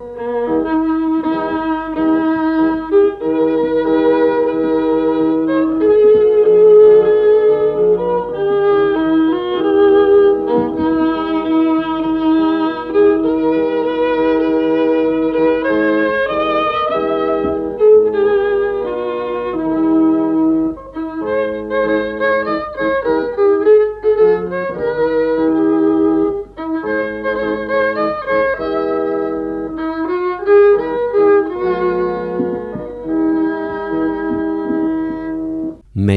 Mm-hmm.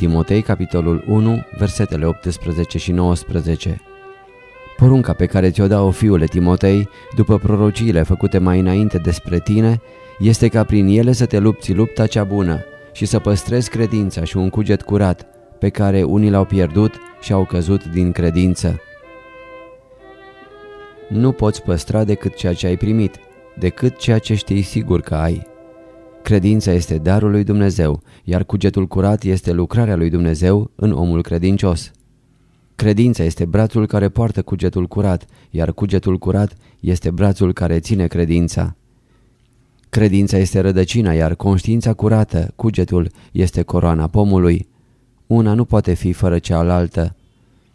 Timotei, capitolul 1, versetele 18 și 19. Porunca pe care ți-o dau fiule Timotei, după prorociile făcute mai înainte despre tine, este ca prin ele să te lupți lupta cea bună și să păstrezi credința și un cuget curat, pe care unii l-au pierdut și au căzut din credință. Nu poți păstra decât ceea ce ai primit, decât ceea ce știi sigur că ai. Credința este darul lui Dumnezeu, iar cugetul curat este lucrarea lui Dumnezeu în omul credincios. Credința este brațul care poartă cugetul curat, iar cugetul curat este brațul care ține credința. Credința este rădăcina, iar conștiința curată, cugetul, este coroana pomului. Una nu poate fi fără cealaltă.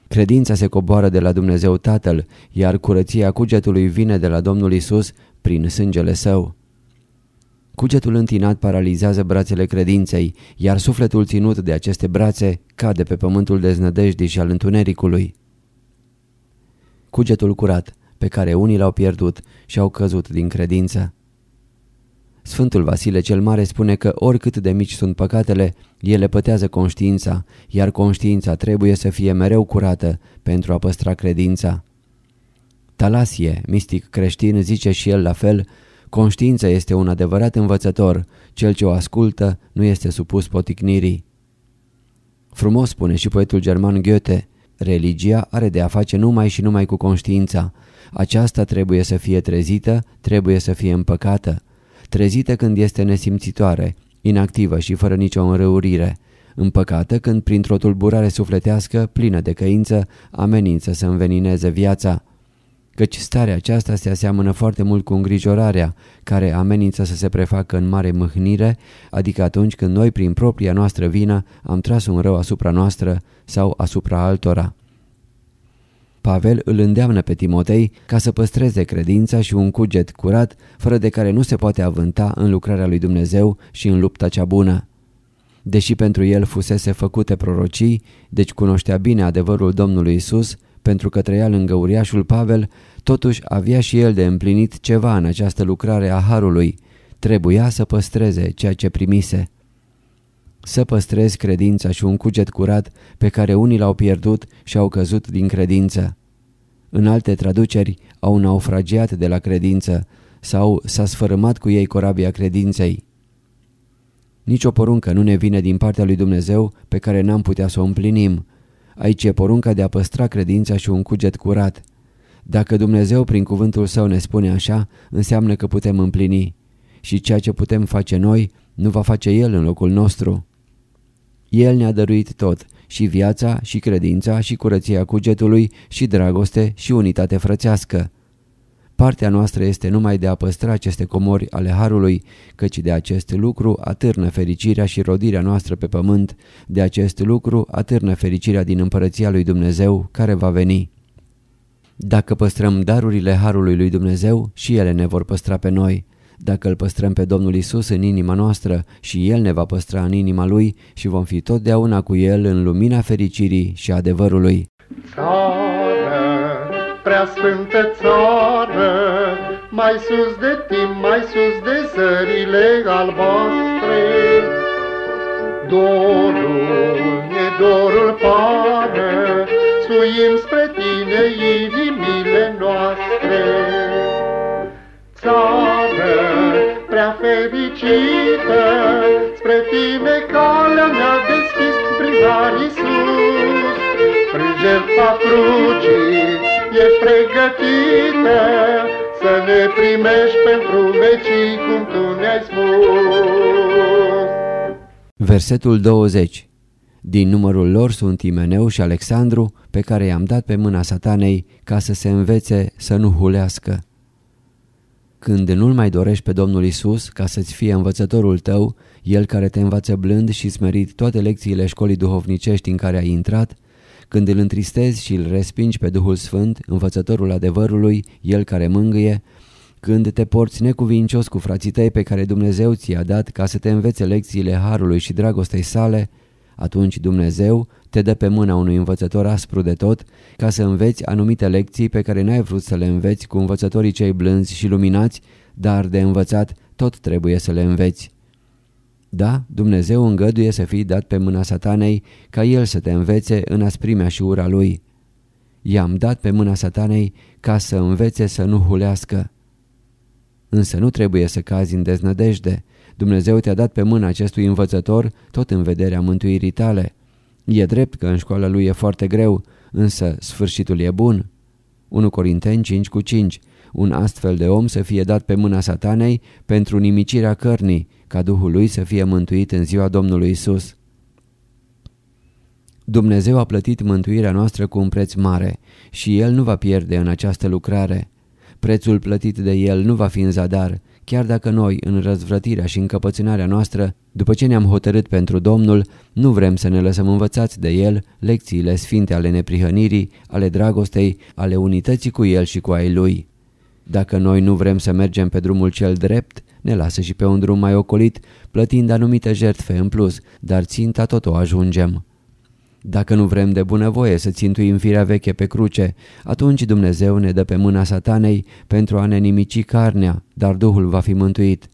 Credința se coboară de la Dumnezeu Tatăl, iar curăția cugetului vine de la Domnul Isus prin sângele său. Cugetul întinat paralizează brațele credinței, iar sufletul ținut de aceste brațe cade pe pământul deznădejdii și al întunericului. Cugetul curat, pe care unii l-au pierdut și au căzut din credință. Sfântul Vasile cel Mare spune că oricât de mici sunt păcatele, ele pătează conștiința, iar conștiința trebuie să fie mereu curată pentru a păstra credința. Talasie, mistic creștin, zice și el la fel Conștiința este un adevărat învățător, cel ce o ascultă nu este supus poticnirii. Frumos spune și poetul german Goethe, religia are de a face numai și numai cu conștiința. Aceasta trebuie să fie trezită, trebuie să fie împăcată. Trezită când este nesimțitoare, inactivă și fără nicio înrăurire. Împăcată când printr-o tulburare sufletească, plină de căință, amenință să învenineze viața căci starea aceasta se aseamănă foarte mult cu îngrijorarea, care amenință să se prefacă în mare mâhnire, adică atunci când noi, prin propria noastră vină, am tras un rău asupra noastră sau asupra altora. Pavel îl îndeamnă pe Timotei ca să păstreze credința și un cuget curat, fără de care nu se poate avânta în lucrarea lui Dumnezeu și în lupta cea bună. Deși pentru el fusese făcute prorocii, deci cunoștea bine adevărul Domnului Isus, pentru că trăia lângă uriașul Pavel, totuși avea și el de împlinit ceva în această lucrare a Harului. Trebuia să păstreze ceea ce primise. Să păstrezi credința și un cuget curat pe care unii l-au pierdut și au căzut din credință. În alte traduceri au naufragiat de la credință sau s-a sfărâmat cu ei corabia credinței. Nici o poruncă nu ne vine din partea lui Dumnezeu pe care n-am putea să o împlinim, Aici e porunca de a păstra credința și un cuget curat. Dacă Dumnezeu prin cuvântul său ne spune așa, înseamnă că putem împlini. Și ceea ce putem face noi, nu va face El în locul nostru. El ne-a dăruit tot, și viața, și credința, și curăția cugetului, și dragoste, și unitate frățească. Partea noastră este numai de a păstra aceste comori ale Harului, căci de acest lucru atârnă fericirea și rodirea noastră pe pământ, de acest lucru atârnă fericirea din împărăția lui Dumnezeu care va veni. Dacă păstrăm darurile Harului lui Dumnezeu, și ele ne vor păstra pe noi. Dacă îl păstrăm pe Domnul Isus în inima noastră și El ne va păstra în inima Lui și vom fi totdeauna cu El în lumina fericirii și adevărului. Țară, prea sfântă țară, mai sus de timp, mai sus de zările albastre. Dorul, nedorul pare, suim spre tine inimile noastre. Țară prea fericită, spre tine calea ne-a deschis prin Iisus. Prin jertfa crucii ești pregătită, să ne primești pentru vecii cum tu ne-ai spus. Versetul 20 Din numărul lor sunt Imeneu și Alexandru, pe care i-am dat pe mâna satanei ca să se învețe să nu hulească. Când nu-L mai dorești pe Domnul Isus ca să-ți fie învățătorul tău, El care te învață blând și smerit toate lecțiile școlii duhovnicești în care ai intrat, când îl întristezi și îl respingi pe Duhul Sfânt, învățătorul adevărului, El care mângâie, când te porți necuvincios cu frații tăi pe care Dumnezeu ți-a dat ca să te învețe lecțiile Harului și dragostei sale, atunci Dumnezeu te dă pe mâna unui învățător aspru de tot ca să înveți anumite lecții pe care n-ai vrut să le înveți cu învățătorii cei blânzi și luminați, dar de învățat tot trebuie să le înveți. Da, Dumnezeu îngăduie să fii dat pe mâna satanei ca el să te învețe în asprimea și ura lui. I-am dat pe mâna satanei ca să învețe să nu hulească. Însă nu trebuie să cazi în deznădejde. Dumnezeu te-a dat pe mâna acestui învățător tot în vederea mântuirii tale. E drept că în școala lui e foarte greu, însă sfârșitul e bun. 1 Corinteni 5 cu 5 Un astfel de om să fie dat pe mâna satanei pentru nimicirea cărnii, ca Duhul lui să fie mântuit în ziua Domnului Isus. Dumnezeu a plătit mântuirea noastră cu un preț mare și El nu va pierde în această lucrare. Prețul plătit de El nu va fi în zadar, chiar dacă noi, în răzvrătirea și încăpățânarea noastră, după ce ne-am hotărât pentru Domnul, nu vrem să ne lăsăm învățați de El lecțiile sfinte ale neprihănirii, ale dragostei, ale unității cu El și cu ai Lui. Dacă noi nu vrem să mergem pe drumul cel drept, ne lasă și pe un drum mai ocolit, plătind anumite jertfe în plus, dar ținta tot o ajungem. Dacă nu vrem de bunăvoie să țintuim firea veche pe cruce, atunci Dumnezeu ne dă pe mâna satanei pentru a ne nimici carnea, dar Duhul va fi mântuit.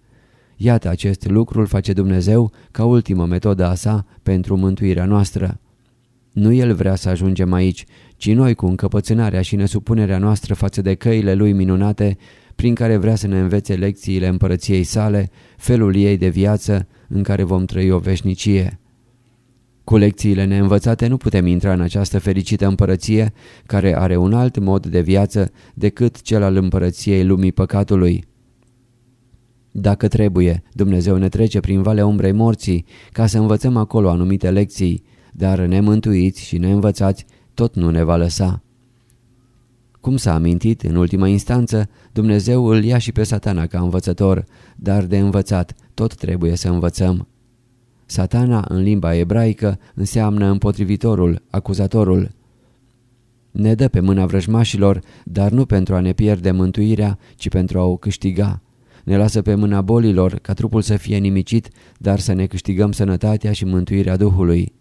Iată acest lucru îl face Dumnezeu ca ultimă metodă a sa pentru mântuirea noastră. Nu El vrea să ajungem aici, ci noi cu încăpățânarea și nesupunerea noastră față de căile Lui minunate, prin care vrea să ne învețe lecțiile împărăției sale, felul ei de viață în care vom trăi o veșnicie. Cu lecțiile neînvățate nu putem intra în această fericită împărăție care are un alt mod de viață decât cel al împărăției lumii păcatului. Dacă trebuie, Dumnezeu ne trece prin valea umbrei morții ca să învățăm acolo anumite lecții, dar nemântuiți și neînvățați tot nu ne va lăsa. Cum s-a amintit, în ultima instanță, Dumnezeu îl ia și pe satana ca învățător, dar de învățat tot trebuie să învățăm. Satana, în limba ebraică, înseamnă împotrivitorul, acuzatorul. Ne dă pe mâna vrăjmașilor, dar nu pentru a ne pierde mântuirea, ci pentru a o câștiga. Ne lasă pe mâna bolilor, ca trupul să fie nimicit, dar să ne câștigăm sănătatea și mântuirea Duhului.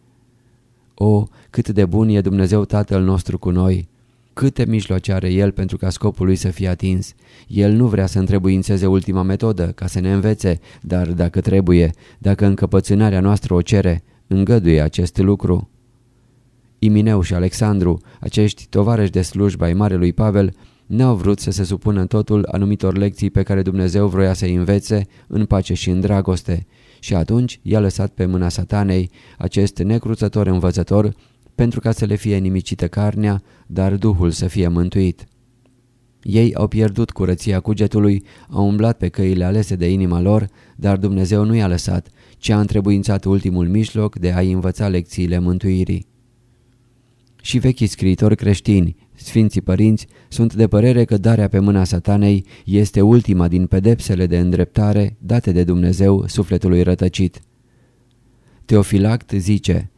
O, cât de bun e Dumnezeu Tatăl nostru cu noi! Câte mijloace are El pentru ca scopul lui să fie atins. El nu vrea să întrebuințeze ultima metodă ca să ne învețe, dar dacă trebuie, dacă încăpățânarea noastră o cere, îngăduie acest lucru. Imineu și Alexandru, acești tovarăși de slujba ai Marelui Pavel, n-au vrut să se supună în totul anumitor lecții pe care Dumnezeu vroia să-i învețe în pace și în dragoste. Și atunci i-a lăsat pe mâna satanei acest necruțător învățător pentru ca să le fie nimicită carnea, dar Duhul să fie mântuit. Ei au pierdut curăția cugetului, au umblat pe căile alese de inima lor, dar Dumnezeu nu i-a lăsat, ci a întrebuințat ultimul mijloc de a-i învăța lecțiile mântuirii. Și vechii scriitori creștini, Sfinții Părinți, sunt de părere că darea pe mâna satanei este ultima din pedepsele de îndreptare date de Dumnezeu sufletului rătăcit. Teofilact zice,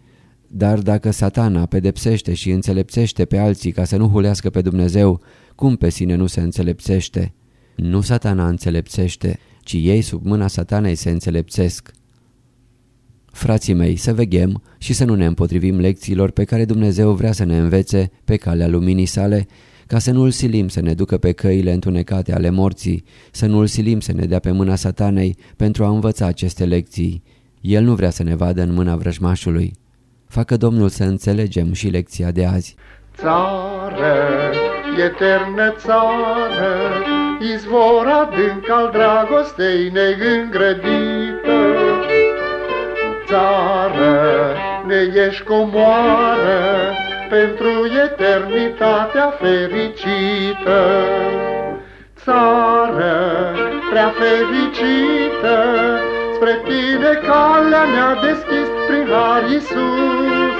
dar dacă satana pedepsește și înțelepțește pe alții ca să nu hulească pe Dumnezeu, cum pe sine nu se înțelepțește? Nu satana înțelepțește, ci ei sub mâna satanei se înțelepțesc. Frații mei, să veghem și să nu ne împotrivim lecțiilor pe care Dumnezeu vrea să ne învețe pe calea luminii sale, ca să nu-L silim să ne ducă pe căile întunecate ale morții, să nu-L silim să ne dea pe mâna satanei pentru a învăța aceste lecții, El nu vrea să ne vadă în mâna vrăjmașului. Facă Domnul să înțelegem și lecția de azi. Țară, eternă țară, izvor adânc al dragostei neîngrădită. Țară, ne ești comoară, pentru eternitatea fericită. Țară prea fericită, spre tine calea ne-a deschis prin har Iisus.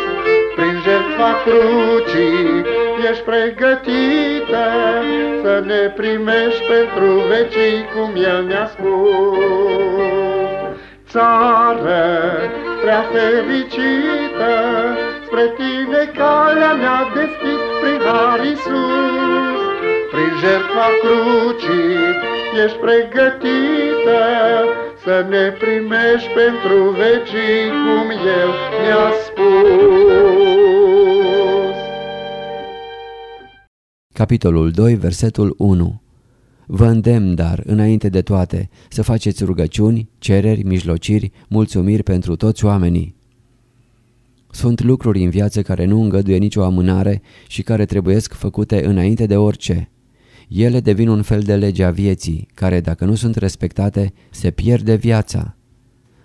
Prin jertfa crucii ești pregătită să ne primești pentru vecii cum El ne-a spus. Țară prea fericită, spre tine calea ne-a deschis prin har Iisus. Prin jertfa crucii ești pregătită să ne primești pentru vecii cum El ne-a spus. Capitolul 2, versetul 1 Vă îndemn, dar, înainte de toate, să faceți rugăciuni, cereri, mijlociri, mulțumiri pentru toți oamenii. Sunt lucruri în viață care nu îngăduie nicio amânare și care trebuiesc făcute înainte de orice. Ele devin un fel de lege a vieții, care, dacă nu sunt respectate, se pierde viața.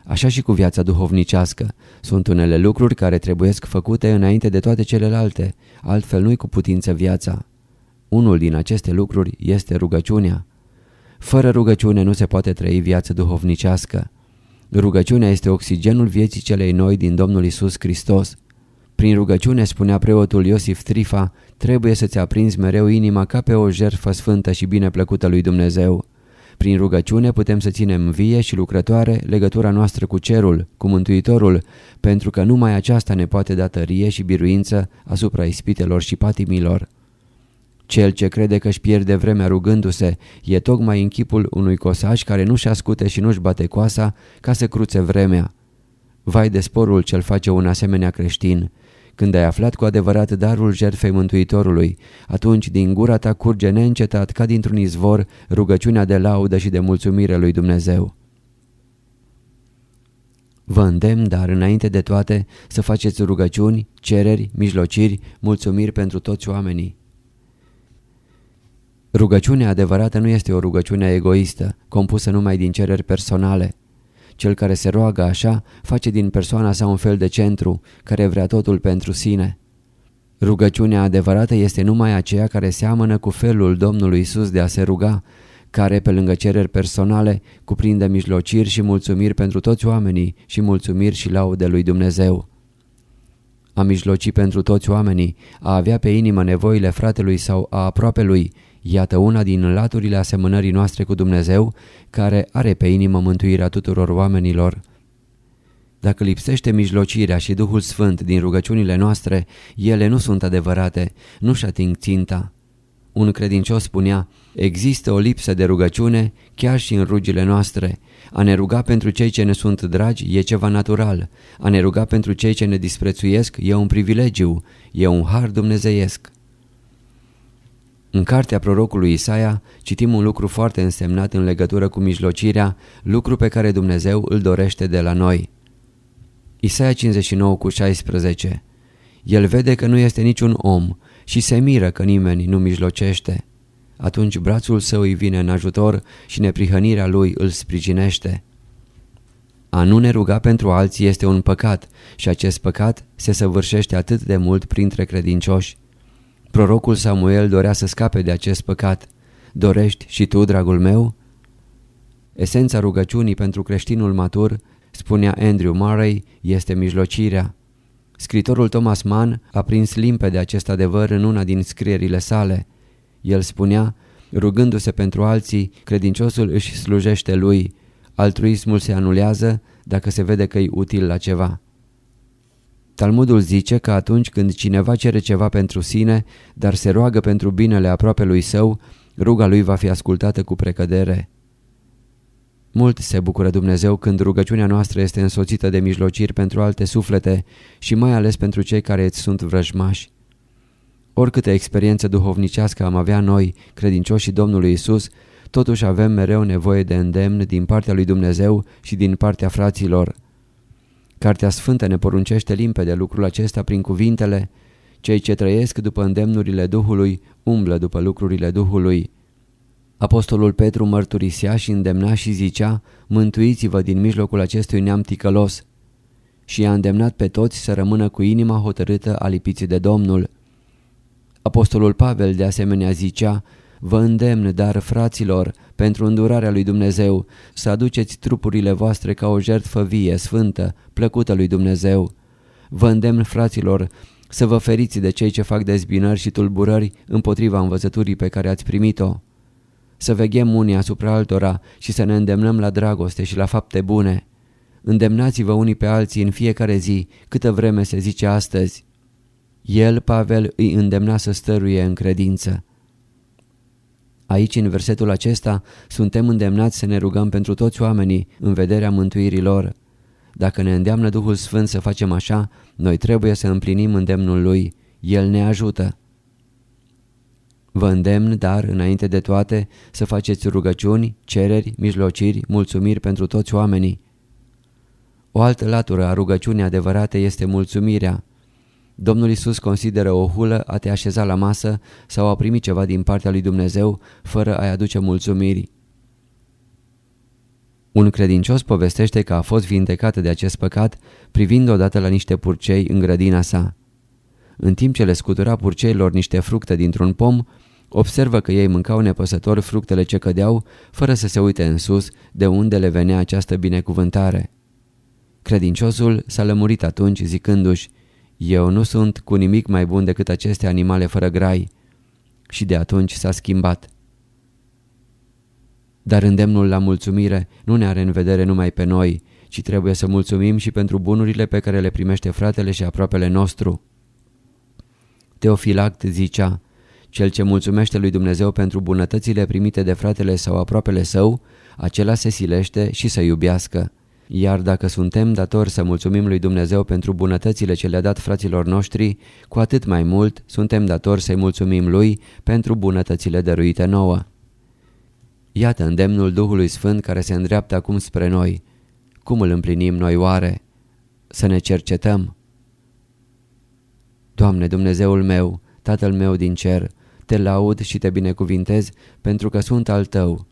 Așa și cu viața duhovnicească. Sunt unele lucruri care trebuiesc făcute înainte de toate celelalte, altfel nu-i cu putință viața. Unul din aceste lucruri este rugăciunea. Fără rugăciune nu se poate trăi viață duhovnicească. Rugăciunea este oxigenul vieții celei noi din Domnul Isus Hristos. Prin rugăciune, spunea preotul Iosif Trifa, trebuie să-ți aprinzi mereu inima ca pe o jertfă sfântă și bine plăcută lui Dumnezeu. Prin rugăciune putem să ținem vie și lucrătoare legătura noastră cu cerul, cu Mântuitorul, pentru că numai aceasta ne poate da tărie și biruință asupra ispitelor și patimilor. Cel ce crede că își pierde vremea rugându-se e tocmai în chipul unui cosaj care nu-și ascute și nu-și bate coasa ca să cruțe vremea. Vai de sporul ce-l face un asemenea creștin! Când ai aflat cu adevărat darul jertfei Mântuitorului, atunci din gura ta curge neîncetat ca dintr-un izvor rugăciunea de laudă și de mulțumire lui Dumnezeu. Vă îndemn, dar înainte de toate, să faceți rugăciuni, cereri, mijlociri, mulțumiri pentru toți oamenii. Rugăciunea adevărată nu este o rugăciune egoistă, compusă numai din cereri personale. Cel care se roagă așa face din persoana sa un fel de centru care vrea totul pentru sine. Rugăciunea adevărată este numai aceea care seamănă cu felul Domnului Isus de a se ruga, care, pe lângă cereri personale, cuprinde mijlociri și mulțumiri pentru toți oamenii și mulțumiri și laude lui Dumnezeu. A mijloci pentru toți oamenii, a avea pe inimă nevoile fratelui sau a aproapelui, Iată una din laturile asemănării noastre cu Dumnezeu, care are pe inimă mântuirea tuturor oamenilor. Dacă lipsește mijlocirea și Duhul Sfânt din rugăciunile noastre, ele nu sunt adevărate, nu-și ating ținta. Un credincios spunea, există o lipsă de rugăciune chiar și în rugile noastre. A ne ruga pentru cei ce ne sunt dragi e ceva natural. A ne ruga pentru cei ce ne disprețuiesc e un privilegiu, e un har dumnezeiesc. În cartea prorocului Isaia citim un lucru foarte însemnat în legătură cu mijlocirea, lucru pe care Dumnezeu îl dorește de la noi. Isaia 59 cu 16 El vede că nu este niciun om și se miră că nimeni nu mijlocește. Atunci brațul său îi vine în ajutor și neprihănirea lui îl sprijinește. A nu ne ruga pentru alții este un păcat și acest păcat se săvârșește atât de mult printre credincioși. Prorocul Samuel dorea să scape de acest păcat. Dorești și tu, dragul meu? Esența rugăciunii pentru creștinul matur, spunea Andrew Murray, este mijlocirea. Scritorul Thomas Mann a prins limpede acest adevăr în una din scrierile sale. El spunea, rugându-se pentru alții, credinciosul își slujește lui, altruismul se anulează dacă se vede că e util la ceva. Talmudul zice că atunci când cineva cere ceva pentru sine, dar se roagă pentru binele aproape lui său, ruga lui va fi ascultată cu precădere. Mult se bucură Dumnezeu când rugăciunea noastră este însoțită de mijlociri pentru alte suflete și mai ales pentru cei care îți sunt vrăjmași. Oricâtă experiență duhovnicească am avea noi, credincioșii Domnului Isus, totuși avem mereu nevoie de îndemn din partea lui Dumnezeu și din partea fraților. Cartea Sfântă ne poruncește limpede lucrul acesta prin cuvintele Cei ce trăiesc după îndemnurile Duhului umblă după lucrurile Duhului. Apostolul Petru mărturisea și îndemna și zicea Mântuiți-vă din mijlocul acestui neam ticălos și i-a îndemnat pe toți să rămână cu inima hotărâtă alipiți de Domnul. Apostolul Pavel de asemenea zicea Vă îndemn, dar, fraților, pentru îndurarea lui Dumnezeu, să aduceți trupurile voastre ca o jertfă vie, sfântă, plăcută lui Dumnezeu. Vă îndemn, fraților, să vă feriți de cei ce fac dezbinări și tulburări împotriva învățăturii pe care ați primit-o. Să veghem unii asupra altora și să ne îndemnăm la dragoste și la fapte bune. Îndemnați-vă unii pe alții în fiecare zi, câtă vreme se zice astăzi. El, Pavel, îi îndemna să stăruie în credință. Aici, în versetul acesta, suntem îndemnați să ne rugăm pentru toți oamenii în vederea mântuirii lor. Dacă ne îndeamnă Duhul Sfânt să facem așa, noi trebuie să împlinim îndemnul Lui. El ne ajută. Vă îndemn, dar, înainte de toate, să faceți rugăciuni, cereri, mijlociri, mulțumiri pentru toți oamenii. O altă latură a rugăciunii adevărate este mulțumirea. Domnul Isus consideră o hulă a te așeza la masă sau a primi ceva din partea lui Dumnezeu fără a-i aduce mulțumiri. Un credincios povestește că a fost vindecat de acest păcat privind odată la niște purcei în grădina sa. În timp ce le scutura purceilor niște fructe dintr-un pom, observă că ei mâncau nepăsător fructele ce cădeau, fără să se uite în sus de unde le venea această binecuvântare. Credinciosul s-a lămurit atunci zicându-și, eu nu sunt cu nimic mai bun decât aceste animale fără grai. Și de atunci s-a schimbat. Dar îndemnul la mulțumire nu ne are în vedere numai pe noi, ci trebuie să mulțumim și pentru bunurile pe care le primește fratele și aproapele nostru. Teofilact zicea, cel ce mulțumește lui Dumnezeu pentru bunătățile primite de fratele sau aproapele său, acela se silește și să iubească. Iar dacă suntem datori să mulțumim lui Dumnezeu pentru bunătățile ce le-a dat fraților noștri, cu atât mai mult suntem datori să-i mulțumim lui pentru bunătățile dăruite nouă. Iată îndemnul Duhului Sfânt care se îndreaptă acum spre noi. Cum îl împlinim noi oare? Să ne cercetăm. Doamne Dumnezeul meu, Tatăl meu din cer, te laud și te binecuvintez pentru că sunt al Tău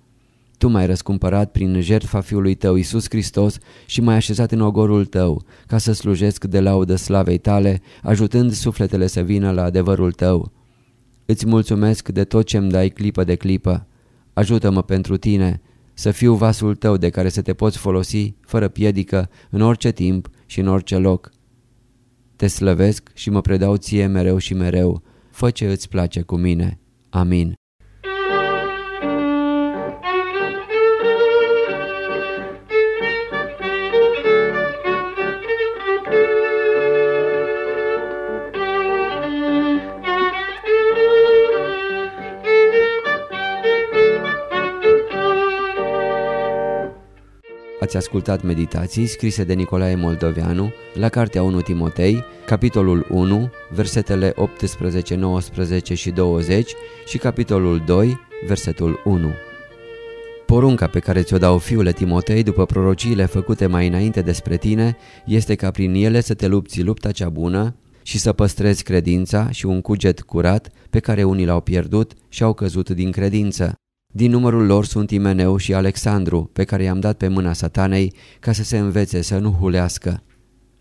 tu m-ai răscumpărat prin jertfa Fiului Tău, Iisus Hristos, și m-ai așezat în ogorul Tău, ca să slujesc de laudă slavei Tale, ajutând sufletele să vină la adevărul Tău. Îți mulțumesc de tot ce-mi dai clipă de clipă. Ajută-mă pentru Tine, să fiu vasul Tău de care să te poți folosi, fără piedică, în orice timp și în orice loc. Te slăvesc și mă predau Ție mereu și mereu. Fă ce îți place cu mine. Amin. Ați ascultat meditații scrise de Nicolae Moldoveanu la Cartea 1 Timotei, capitolul 1, versetele 18, 19 și 20 și capitolul 2, versetul 1. Porunca pe care ți-o dau fiule Timotei după prorociile făcute mai înainte despre tine este ca prin ele să te lupți lupta cea bună și să păstrezi credința și un cuget curat pe care unii l-au pierdut și au căzut din credință. Din numărul lor sunt Imeneu și Alexandru, pe care i-am dat pe mâna satanei ca să se învețe să nu hulească.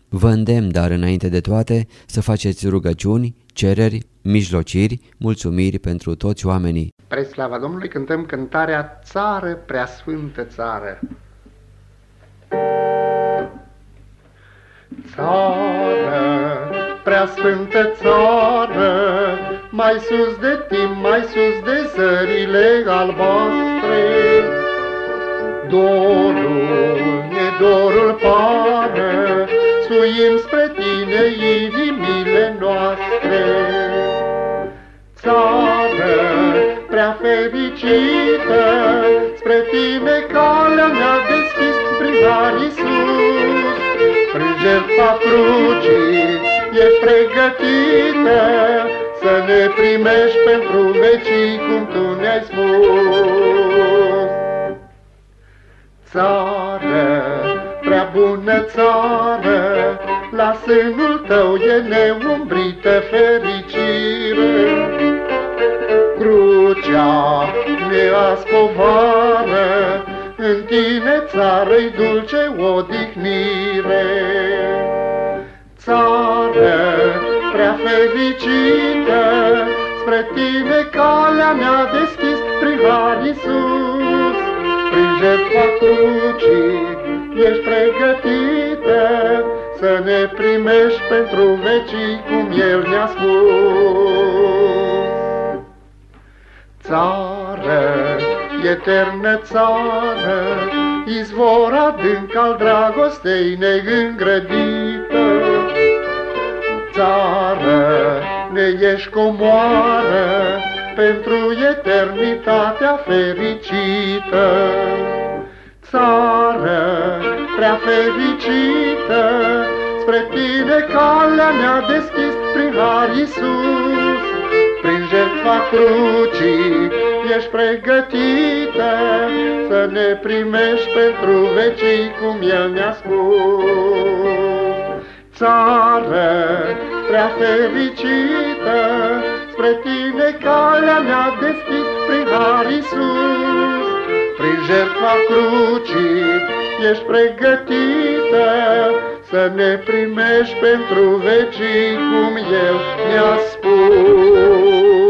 Vă îndemn, dar înainte de toate, să faceți rugăciuni, cereri, mijlociri, mulțumiri pentru toți oamenii. Pre slava Domnului cântăm cântarea Țară, preasfântă țară. Țară, preasfântă țară, mai sus de timp, mai sus de zările albastre. Dorul, ne dorul pare, suim spre tine inimile noastre. Țară prea fericită, spre tine calea ne-a deschis prin har Iisus. Prin jertfa crucii ești pregătită, să ne primești pentru vecii cum Tu ne-ai spus. Țară prea bună țară, la sânul tău e neumbrită fericire. Crucea neascovară, în tine țară-i dulce odihnire. Țară prea fericită, spre tine calea ne-a deschis prin har Iisus. Prin jertfa crucii ești pregătită să ne primești pentru vecii cum El ne-a spus. Țară, eternă țară, izvor adânc al dragostei neîngrădită. Țară, ne ești comoară pentru eternitatea fericită. Țară prea fericită, spre tine calea ne-a deschis prin har Iisus. Prin jertfa crucii ești pregătită să ne primești pentru vecii cum El ne-a spus. Țară prea fericită, spre tine calea ne-a deschis prin har Iisus. Prin jertfa crucii ești pregătită să ne primești pentru vecii cum El ne-a spus.